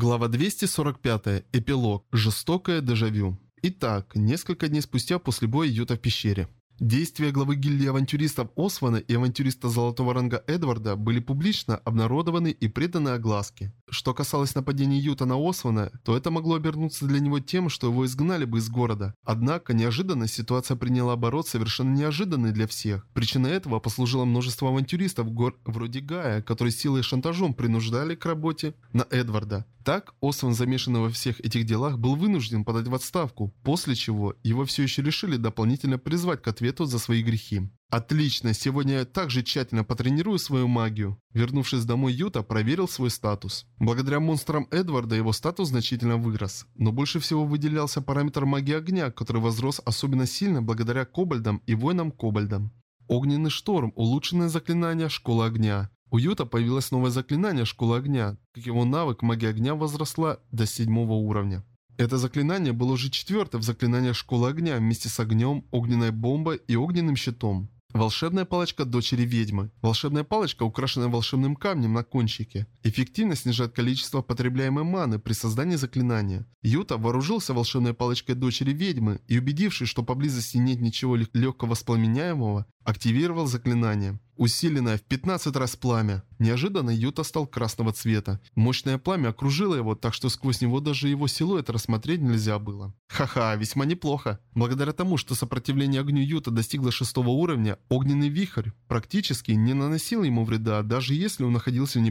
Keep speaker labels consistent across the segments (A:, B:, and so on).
A: Глава 245. Эпилог. Жестокое дежавю. Итак, несколько дней спустя после боя Юта в пещере. Действия главы гильдии авантюристов Освана и авантюриста золотого ранга Эдварда были публично обнародованы и преданы огласке. Что касалось нападения Юта на Освана, то это могло обернуться для него тем, что его изгнали бы из города. Однако, неожиданно ситуация приняла оборот совершенно неожиданный для всех. Причиной этого послужило множество авантюристов гор вроде Гая, которые силой и шантажом принуждали к работе на Эдварда. Так, Осван, замешанный во всех этих делах, был вынужден подать в отставку, после чего его все еще решили дополнительно призвать к ответу за свои грехи. Отлично, сегодня я также тщательно потренирую свою магию. Вернувшись домой, Юта проверил свой статус. Благодаря монстрам Эдварда его статус значительно вырос. Но больше всего выделялся параметр магии огня, который возрос особенно сильно благодаря кобальдам и воинам-кобальдам. Огненный шторм, улучшенное заклинание Школа Огня. У Юта появилось новое заклинание Школа Огня, как его навык магии огня возросла до седьмого уровня. Это заклинание было уже четвертое в заклинаниях Школы Огня вместе с огнем, огненной бомбой и огненным щитом. Волшебная палочка дочери ведьмы. Волшебная палочка, украшенная волшебным камнем на кончике. Эффективно снижает количество потребляемой маны при создании заклинания. Юта вооружился волшебной палочкой дочери ведьмы и, убедившись, что поблизости нет ничего легкого воспламеняемого, активировал заклинание. Усиленное в 15 раз пламя. Неожиданно Юта стал красного цвета. Мощное пламя окружило его, так что сквозь него даже его силуэт рассмотреть нельзя было. Ха-ха, весьма неплохо. Благодаря тому, что сопротивление огню Юта достигло шестого уровня, огненный вихрь практически не наносил ему вреда, даже если он находился в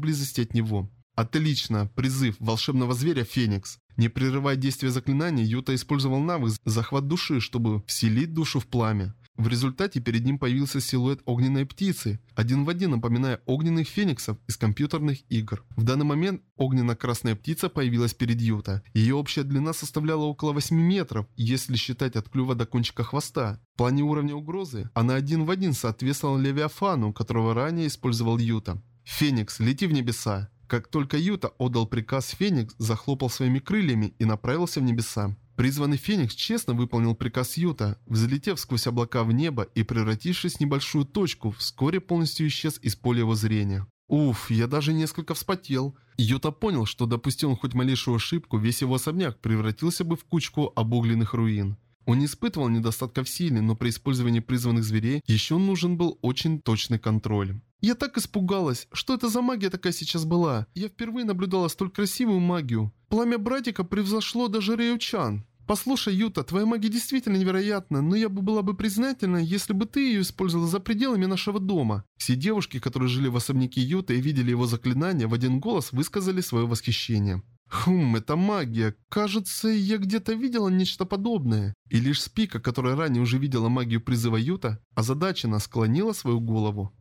A: близости от него. Отлично. Призыв волшебного зверя Феникс. Не прерывая действия заклинания, Юта использовал навык захват души, чтобы вселить душу в пламя. В результате перед ним появился силуэт огненной птицы, один в один напоминая огненных фениксов из компьютерных игр. В данный момент огненно-красная птица появилась перед Юта. Ее общая длина составляла около 8 метров, если считать от клюва до кончика хвоста. В плане уровня угрозы она один в один соответствовала Левиафану, которого ранее использовал Юта. «Феникс, лети в небеса!» Как только Юта отдал приказ, Феникс захлопал своими крыльями и направился в небеса. Призванный Феникс честно выполнил приказ Юта, взлетев сквозь облака в небо и превратившись в небольшую точку, вскоре полностью исчез из поля его зрения. Уф, я даже несколько вспотел. Юта понял, что допустил он хоть малейшую ошибку, весь его особняк превратился бы в кучку обугленных руин. Он не испытывал недостатка в силе, но при использовании призванных зверей еще нужен был очень точный контроль. Я так испугалась. Что это за магия такая сейчас была? Я впервые наблюдала столь красивую магию. Пламя братика превзошло даже Реючан. «Послушай, Юта, твоя магия действительно невероятна, но я бы была бы признательна, если бы ты ее использовала за пределами нашего дома». Все девушки, которые жили в особняке Юта и видели его заклинания, в один голос высказали свое восхищение. Хм, это магия. Кажется, я где-то видела нечто подобное. И лишь Спика, которая ранее уже видела магию призыва Юта, озадаченно склонила свою голову.